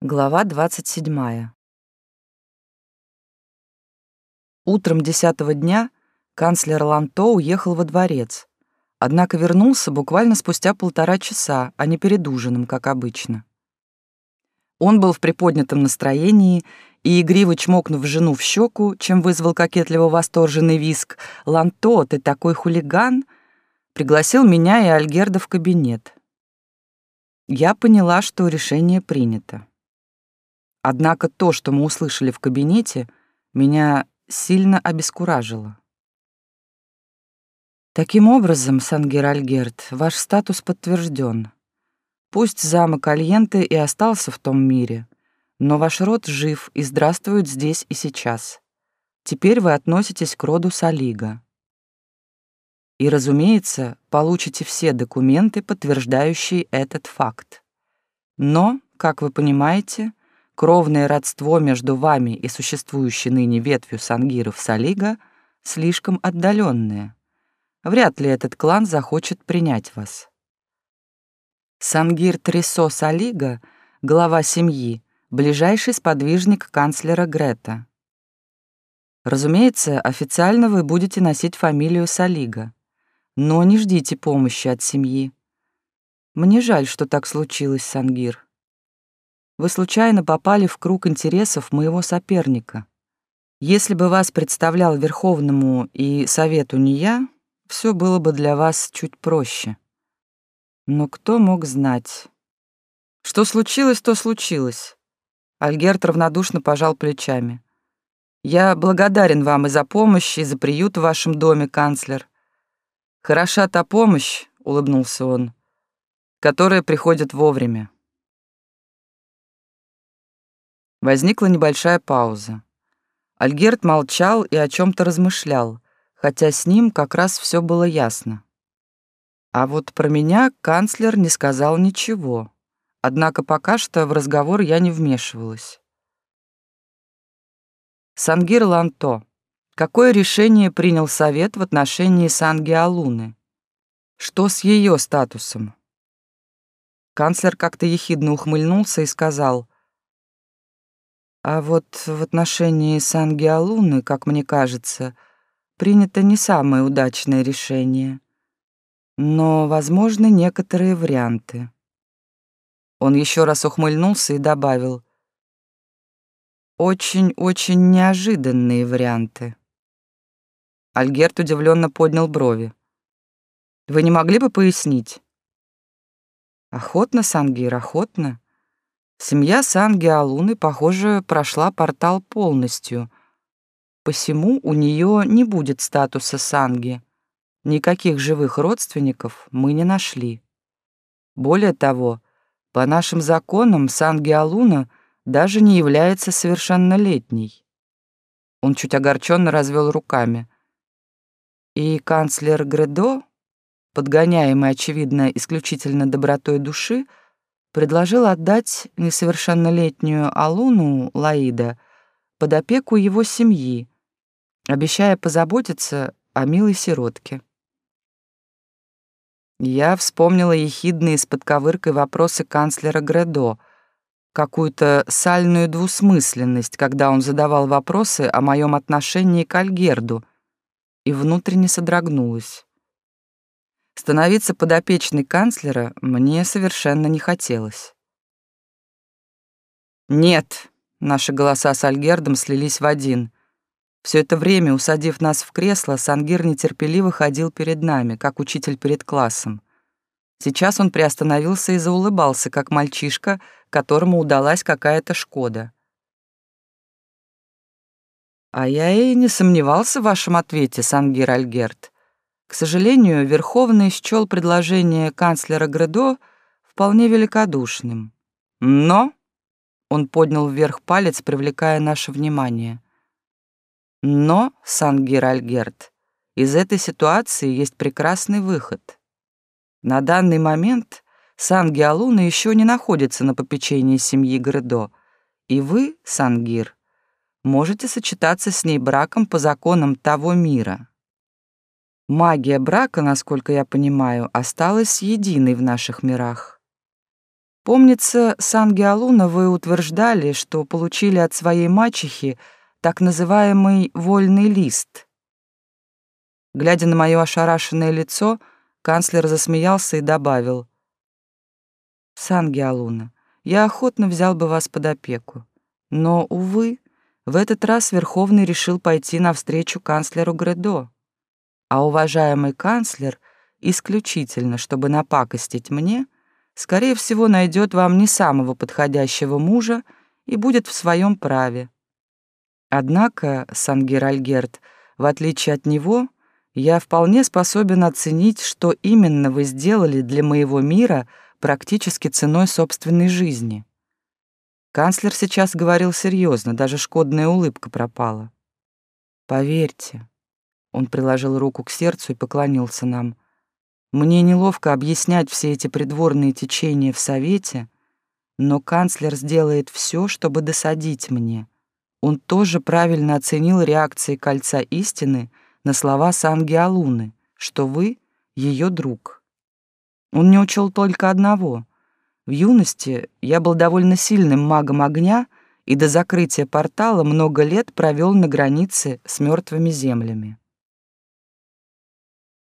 Глава 27. Утром десятого дня канцлер Ланто уехал во дворец, однако вернулся буквально спустя полтора часа, а не перед ужином, как обычно. Он был в приподнятом настроении, и, игриво чмокнув жену в щеку, чем вызвал кокетливо восторженный виск, «Ланто, ты такой хулиган!» пригласил меня и Альгерда в кабинет. Я поняла, что решение принято. Однако то, что мы услышали в кабинете, меня сильно обескуражило. Таким образом, Сангер Альгерт, ваш статус подтвержден. Пусть замок Альенты и остался в том мире, но ваш род жив и здравствует здесь и сейчас. Теперь вы относитесь к роду Салига. И, разумеется, получите все документы, подтверждающие этот факт. Но, как вы понимаете, Кровное родство между вами и существующей ныне ветвью сангиров Салига слишком отдаленное. Вряд ли этот клан захочет принять вас. Сангир Трисо Салига, глава семьи, ближайший сподвижник канцлера Грета. Разумеется, официально вы будете носить фамилию Салига, но не ждите помощи от семьи. Мне жаль, что так случилось, Сангир. Вы случайно попали в круг интересов моего соперника. Если бы вас представлял Верховному и Совету не я, все было бы для вас чуть проще. Но кто мог знать? Что случилось, то случилось. Альгерт равнодушно пожал плечами. Я благодарен вам и за помощь, и за приют в вашем доме, канцлер. Хороша та помощь, улыбнулся он, которая приходит вовремя. Возникла небольшая пауза. Альгерт молчал и о чем то размышлял, хотя с ним как раз все было ясно. А вот про меня канцлер не сказал ничего. Однако пока что в разговор я не вмешивалась. Сангир Ланто. Какое решение принял совет в отношении Санги Алуны? Что с ее статусом? Канцлер как-то ехидно ухмыльнулся и сказал, а вот в отношении Сангиалуны, как мне кажется, принято не самое удачное решение. Но возможны некоторые варианты. Он еще раз ухмыльнулся и добавил. Очень-очень неожиданные варианты. Альгерт удивленно поднял брови. Вы не могли бы пояснить? Охотно, Сангир, охотно. Семья Сан-Геалуны, похоже, прошла портал полностью. Посему у нее не будет статуса Санги. Никаких живых родственников мы не нашли. Более того, по нашим законам Сан-Геалуна даже не является совершеннолетней. Он чуть огорченно развел руками. И канцлер Гредо, подгоняемый, очевидно, исключительно добротой души, предложил отдать несовершеннолетнюю Алуну Лаида под опеку его семьи, обещая позаботиться о милой сиротке. Я вспомнила ехидные с подковыркой вопросы канцлера Гредо, какую-то сальную двусмысленность, когда он задавал вопросы о моем отношении к Альгерду, и внутренне содрогнулась. Становиться подопечной канцлера мне совершенно не хотелось. «Нет», — наши голоса с Альгердом слились в один. Все это время, усадив нас в кресло, Сангир нетерпеливо ходил перед нами, как учитель перед классом. Сейчас он приостановился и заулыбался, как мальчишка, которому удалась какая-то Шкода. «А я и не сомневался в вашем ответе, Сангир Альгерт», к сожалению, Верховный счел предложение канцлера Гредо вполне великодушным. Но он поднял вверх палец, привлекая наше внимание. Но, Сангир Альгерт, из этой ситуации есть прекрасный выход. На данный момент Санги Алуна еще не находится на попечении семьи Гредо, и вы, Сангир, можете сочетаться с ней браком по законам того мира. Магия брака, насколько я понимаю, осталась единой в наших мирах. Помнится, Сан-Геолуна вы утверждали, что получили от своей мачехи так называемый «вольный лист». Глядя на мое ошарашенное лицо, канцлер засмеялся и добавил. «Сан-Геолуна, я охотно взял бы вас под опеку. Но, увы, в этот раз Верховный решил пойти навстречу канцлеру Гредо. А уважаемый канцлер, исключительно чтобы напакостить мне, — скорее всего, найдет вам не самого подходящего мужа и будет в своем праве. Однако, Сангир Альгерт, в отличие от него, я вполне способен оценить, что именно вы сделали для моего мира практически ценой собственной жизни. Канцлер сейчас говорил серьезно, даже шкодная улыбка пропала. Поверьте, он приложил руку к сердцу и поклонился нам — мне неловко объяснять все эти придворные течения в Совете, но канцлер сделает все, чтобы досадить мне. Он тоже правильно оценил реакции Кольца Истины на слова Сангиалуны, что вы — ее друг. Он не учел только одного. В юности я был довольно сильным магом огня и до закрытия портала много лет провел на границе с мертвыми землями.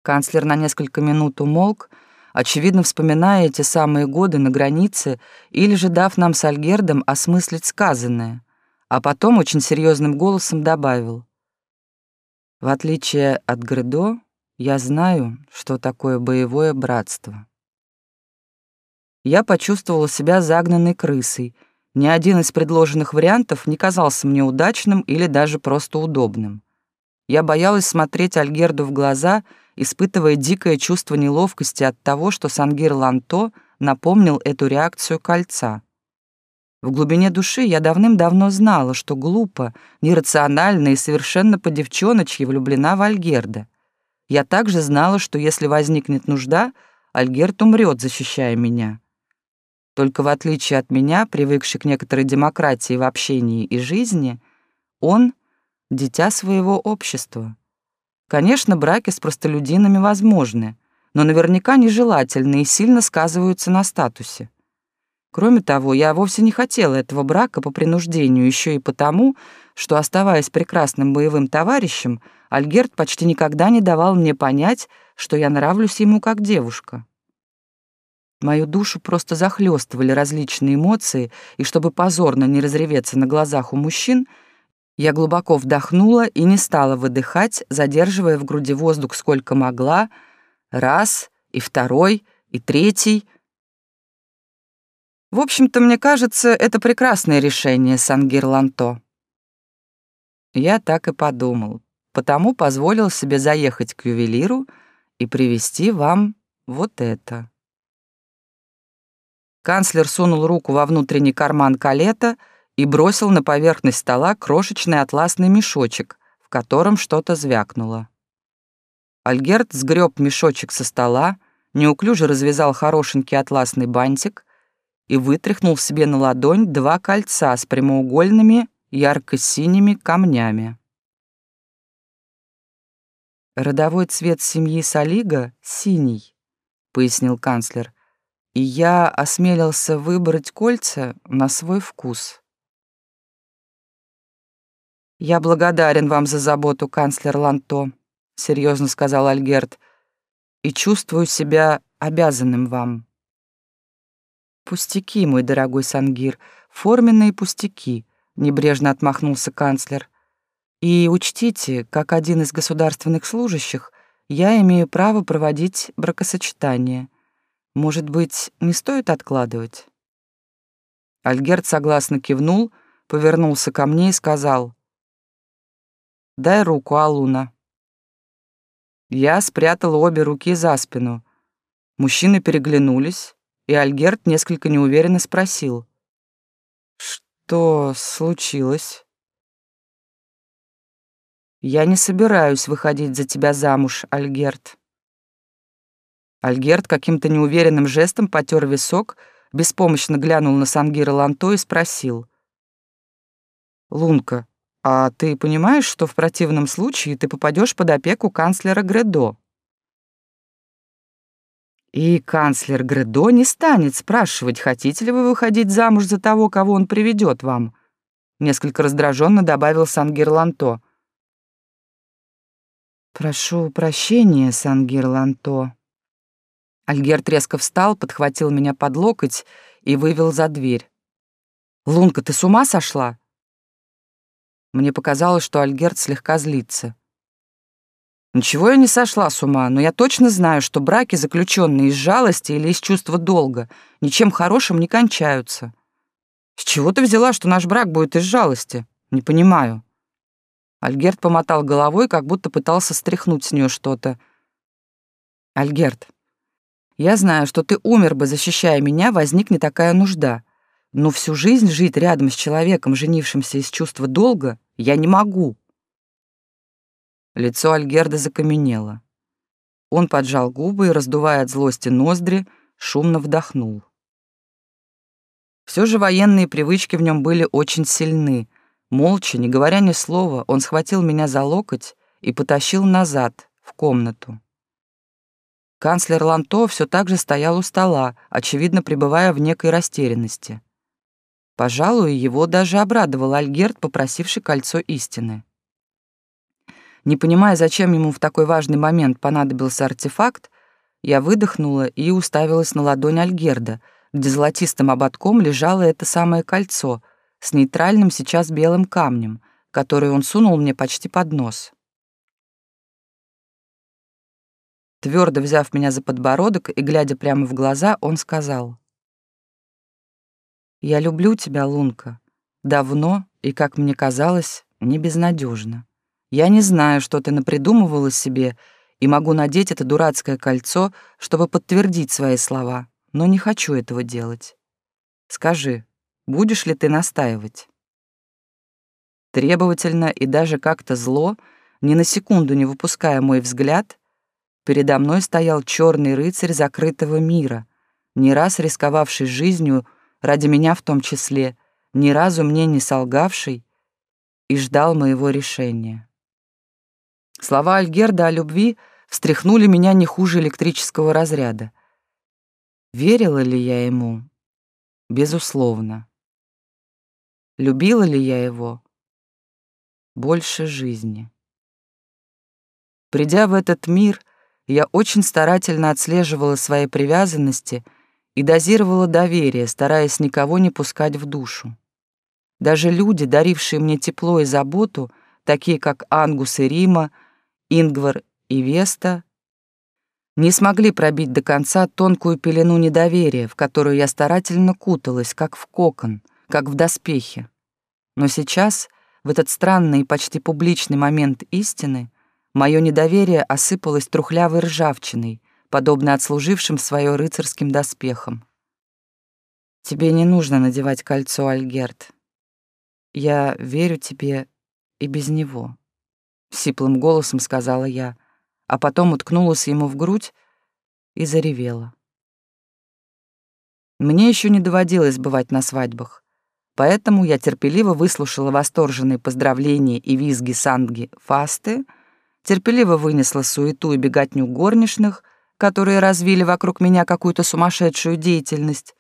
Канцлер на несколько минут умолк, очевидно вспоминая эти самые годы на границе или же дав нам с Альгердом осмыслить сказанное, а потом очень серьезным голосом добавил. «В отличие от Гредо, я знаю, что такое боевое братство». Я почувствовала себя загнанной крысой. Ни один из предложенных вариантов не казался мне удачным или даже просто удобным. Я боялась смотреть Альгерду в глаза — испытывая дикое чувство неловкости от того, что Сангир Ланто напомнил эту реакцию кольца. В глубине души я давным-давно знала, что глупо, нерационально и совершенно по-девчоночьи влюблена в Альгерда. Я также знала, что если возникнет нужда, Альгерд умрет, защищая меня. Только в отличие от меня, привыкший к некоторой демократии в общении и жизни, он — дитя своего общества. Конечно, браки с простолюдинами возможны, но наверняка нежелательны и сильно сказываются на статусе. Кроме того, я вовсе не хотела этого брака по принуждению, еще и потому, что, оставаясь прекрасным боевым товарищем, Альгерт почти никогда не давал мне понять, что я нравлюсь ему как девушка. Мою душу просто захлестывали различные эмоции, и чтобы позорно не разреветься на глазах у мужчин — я глубоко вдохнула и не стала выдыхать, задерживая в груди воздух сколько могла. Раз, и второй, и третий. В общем-то, мне кажется, это прекрасное решение, Сангир Ланто. Я так и подумал, потому позволил себе заехать к ювелиру и привезти вам вот это. Канцлер сунул руку во внутренний карман калета — и бросил на поверхность стола крошечный атласный мешочек, в котором что-то звякнуло. Альгерт сгреб мешочек со стола, неуклюже развязал хорошенький атласный бантик и вытряхнул себе на ладонь два кольца с прямоугольными ярко-синими камнями. «Родовой цвет семьи Салига — синий», — пояснил канцлер, «и я осмелился выбрать кольца на свой вкус». «Я благодарен вам за заботу, канцлер Ланто», — серьезно сказал Альгерт, «и чувствую себя обязанным вам». «Пустяки, мой дорогой Сангир, форменные пустяки», — небрежно отмахнулся канцлер. «И учтите, как один из государственных служащих, я имею право проводить бракосочетание. Может быть, не стоит откладывать?» Альгерт согласно кивнул, повернулся ко мне и сказал, Дай руку, Алуна». Я спрятал обе руки за спину. Мужчины переглянулись, и Альгерт несколько неуверенно спросил. «Что случилось?» «Я не собираюсь выходить за тебя замуж, Альгерт». Альгерт каким-то неуверенным жестом потер висок, беспомощно глянул на Сангира Ланто и спросил. «Лунка, а ты понимаешь, что в противном случае ты попадешь под опеку канцлера Гредо? И канцлер Гредо не станет спрашивать, хотите ли вы выходить замуж за того, кого он приведет вам. Несколько раздраженно добавил Сангир Ланто. «Прошу прощения, Сангир Ланто». Альгерт резко встал, подхватил меня под локоть и вывел за дверь. «Лунка, ты с ума сошла?» Мне показалось, что Альгерт слегка злится. Ничего я не сошла с ума, но я точно знаю, что браки, заключенные из жалости или из чувства долга, ничем хорошим не кончаются. С чего ты взяла, что наш брак будет из жалости? Не понимаю. Альгерт помотал головой, как будто пытался стряхнуть с нее что-то. Альгерт, я знаю, что ты умер бы, защищая меня, возник не такая нужда. Но всю жизнь жить рядом с человеком, женившимся из чувства долга, я не могу. Лицо Альгерда закаменело. Он поджал губы и, раздувая от злости ноздри, шумно вдохнул. Все же военные привычки в нем были очень сильны. Молча, не говоря ни слова, он схватил меня за локоть и потащил назад, в комнату. Канцлер Ланто все так же стоял у стола, очевидно, пребывая в некой растерянности. Пожалуй, его даже обрадовал Альгерт, попросивший кольцо истины. Не понимая, зачем ему в такой важный момент понадобился артефакт, я выдохнула и уставилась на ладонь Альгерда, где золотистым ободком лежало это самое кольцо с нейтральным сейчас белым камнем, который он сунул мне почти под нос. Твердо взяв меня за подбородок и глядя прямо в глаза, он сказал. «Я люблю тебя, Лунка. Давно и, как мне казалось, не безнадежно. Я не знаю, что ты напридумывала себе, и могу надеть это дурацкое кольцо, чтобы подтвердить свои слова, но не хочу этого делать. Скажи, будешь ли ты настаивать?» Требовательно и даже как-то зло, ни на секунду не выпуская мой взгляд, передо мной стоял черный рыцарь закрытого мира, не раз рисковавший жизнью, ради меня в том числе, ни разу мне не солгавший, и ждал моего решения. Слова Альгерда о любви встряхнули меня не хуже электрического разряда. Верила ли я ему? Безусловно. Любила ли я его? Больше жизни. Придя в этот мир, я очень старательно отслеживала свои привязанности и дозировала доверие, стараясь никого не пускать в душу. Даже люди, дарившие мне тепло и заботу, такие как Ангус и Рима, Ингвар и Веста не смогли пробить до конца тонкую пелену недоверия, в которую я старательно куталась, как в кокон, как в доспехе. Но сейчас, в этот странный и почти публичный момент истины, мое недоверие осыпалось трухлявой ржавчиной, подобно отслужившим свое рыцарским доспехам. «Тебе не нужно надевать кольцо, Альгерт. Я верю тебе и без него». — сиплым голосом сказала я, а потом уткнулась ему в грудь и заревела. Мне еще не доводилось бывать на свадьбах, поэтому я терпеливо выслушала восторженные поздравления и визги Сандги Фасты, терпеливо вынесла суету и беготню горничных, которые развили вокруг меня какую-то сумасшедшую деятельность,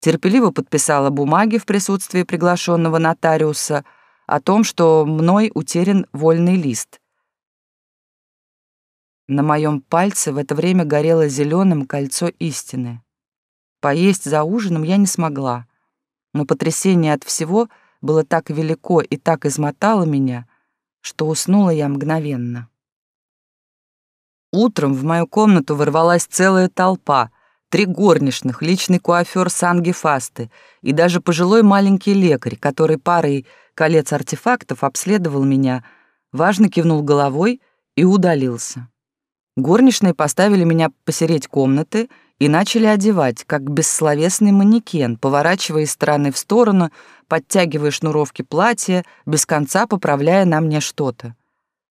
терпеливо подписала бумаги в присутствии приглашенного нотариуса — о том, что мной утерян вольный лист. На моем пальце в это время горело зеленым кольцо истины. Поесть за ужином я не смогла, но потрясение от всего было так велико и так измотало меня, что уснула я мгновенно. Утром в мою комнату ворвалась целая толпа, три горничных, личный куафер Санги Фасты и даже пожилой маленький лекарь, который парой колец артефактов, обследовал меня, важно кивнул головой и удалился. Горничные поставили меня посереть комнаты и начали одевать, как бессловесный манекен, поворачивая из стороны в сторону, подтягивая шнуровки платья, без конца поправляя на мне что-то.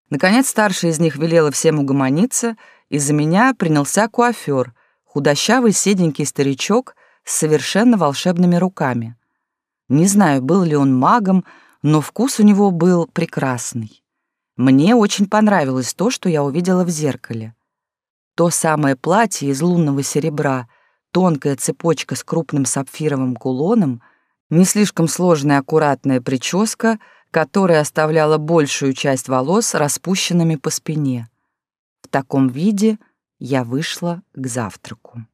Наконец старший из них велела всем угомониться, и за меня принялся куафер, худощавый седенький старичок с совершенно волшебными руками. Не знаю, был ли он магом, но вкус у него был прекрасный. Мне очень понравилось то, что я увидела в зеркале. то самое платье из лунного серебра, тонкая цепочка с крупным сапфировым кулоном, не слишком сложная аккуратная прическа, которая оставляла большую часть волос распущенными по спине. В таком виде я вышла к завтраку.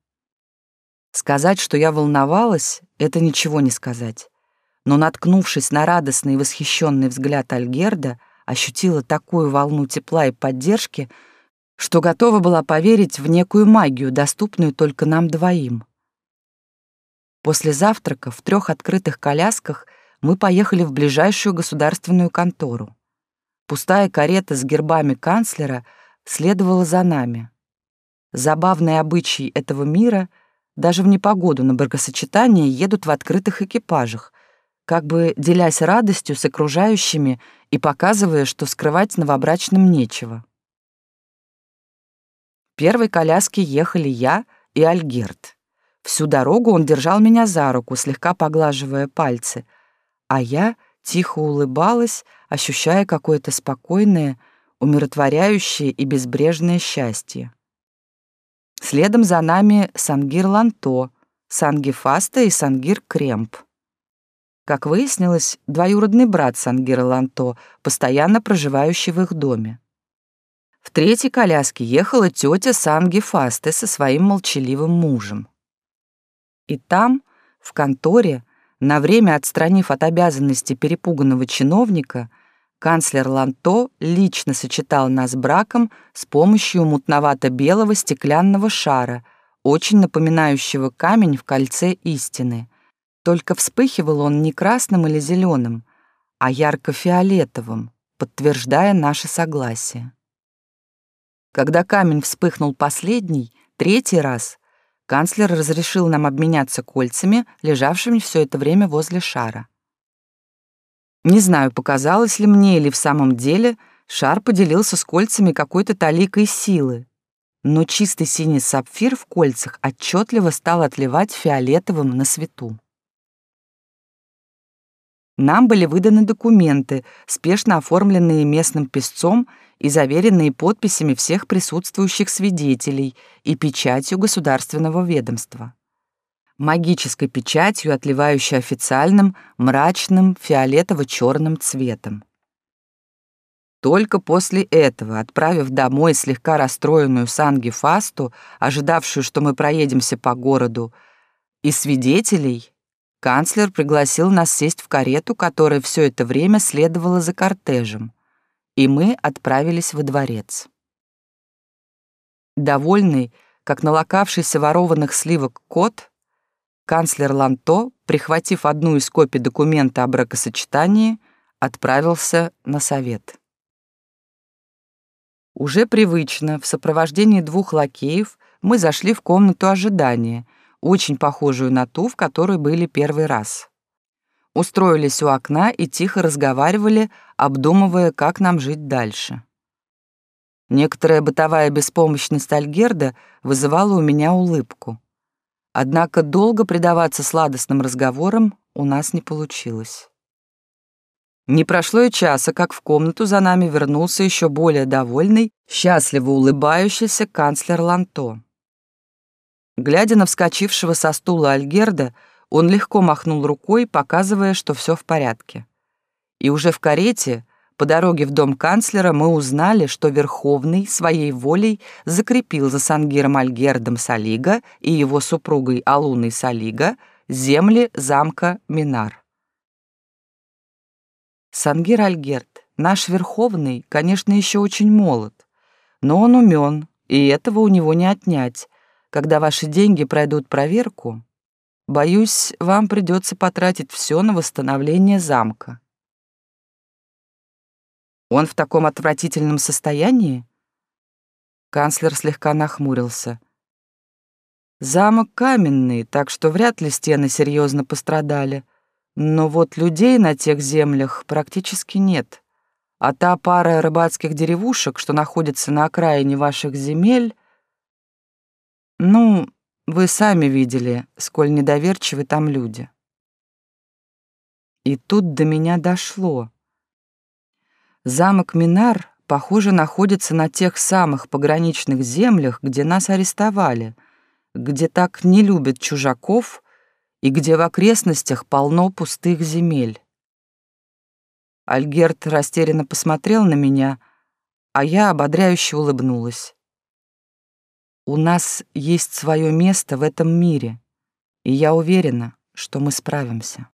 Сказать, что я волновалась, это ничего не сказать. Но, наткнувшись на радостный и восхищенный взгляд Альгерда, ощутила такую волну тепла и поддержки, что готова была поверить в некую магию, доступную только нам двоим. После завтрака в трех открытых колясках мы поехали в ближайшую государственную контору. Пустая карета с гербами канцлера следовала за нами. Забавный обычай этого мира — даже в непогоду на бракосочетание едут в открытых экипажах, как бы делясь радостью с окружающими и показывая, что скрывать новобрачным нечего. В первой коляске ехали я и Альгерт. Всю дорогу он держал меня за руку, слегка поглаживая пальцы, а я тихо улыбалась, ощущая какое-то спокойное, умиротворяющее и безбрежное счастье. Следом за нами Сангир Ланто, Сангифаста Фаста и Сангир Кремп. Как выяснилось, двоюродный брат Сангира Ланто, постоянно проживающий в их доме. В третьей коляске ехала тетя Санги Фасты со своим молчаливым мужем. И там, в конторе, на время отстранив от обязанности перепуганного чиновника, Канцлер Ланто лично сочетал нас браком с помощью мутновато-белого стеклянного шара, очень напоминающего камень в кольце истины. Только вспыхивал он не красным или зеленым, а ярко-фиолетовым, подтверждая наше согласие. Когда камень вспыхнул последний, третий раз, канцлер разрешил нам обменяться кольцами, лежавшими все это время возле шара. Не знаю, показалось ли мне или в самом деле шар поделился с кольцами какой-то таликой силы, но чистый синий сапфир в кольцах отчетливо стал отливать фиолетовым на свету. Нам были выданы документы, спешно оформленные местным песцом и заверенные подписями всех присутствующих свидетелей и печатью государственного ведомства магической печатью, отливающей официальным, мрачным, фиолетово-черным цветом. Только после этого, отправив домой слегка расстроенную Санги Фасту, ожидавшую, что мы проедемся по городу, и свидетелей, канцлер пригласил нас сесть в карету, которая все это время следовала за кортежем, и мы отправились во дворец. Довольный, как налокавшийся ворованных сливок кот, канцлер Ланто, прихватив одну из копий документа о бракосочетании, отправился на совет. Уже привычно, в сопровождении двух лакеев, мы зашли в комнату ожидания, очень похожую на ту, в которой были первый раз. Устроились у окна и тихо разговаривали, обдумывая, как нам жить дальше. Некоторая бытовая беспомощность Альгерда вызывала у меня улыбку. Однако долго предаваться сладостным разговорам у нас не получилось. Не прошло и часа, как в комнату за нами вернулся еще более довольный, счастливо улыбающийся канцлер Ланто. Глядя на вскочившего со стула Альгерда, он легко махнул рукой, показывая, что все в порядке. И уже в карете по дороге в дом канцлера мы узнали, что Верховный своей волей закрепил за Сангиром Альгердом Салига и его супругой Алуной Салига земли замка Минар. Сангир Альгерд, наш Верховный, конечно, еще очень молод, но он умен, и этого у него не отнять. Когда ваши деньги пройдут проверку, боюсь, вам придется потратить все на восстановление замка. Он в таком отвратительном состоянии? Канцлер слегка нахмурился. Замок каменный, так что вряд ли стены серьезно пострадали. Но вот людей на тех землях практически нет. А та пара рыбацких деревушек, что находится на окраине ваших земель... Ну, вы сами видели, сколь недоверчивы там люди. И тут до меня дошло. Замок Минар похоже, находится на тех самых пограничных землях, где нас арестовали, где так не любят чужаков и где в окрестностях полно пустых земель. Альгерт растерянно посмотрел на меня, а я ободряюще улыбнулась. У нас есть свое место в этом мире, и я уверена, что мы справимся.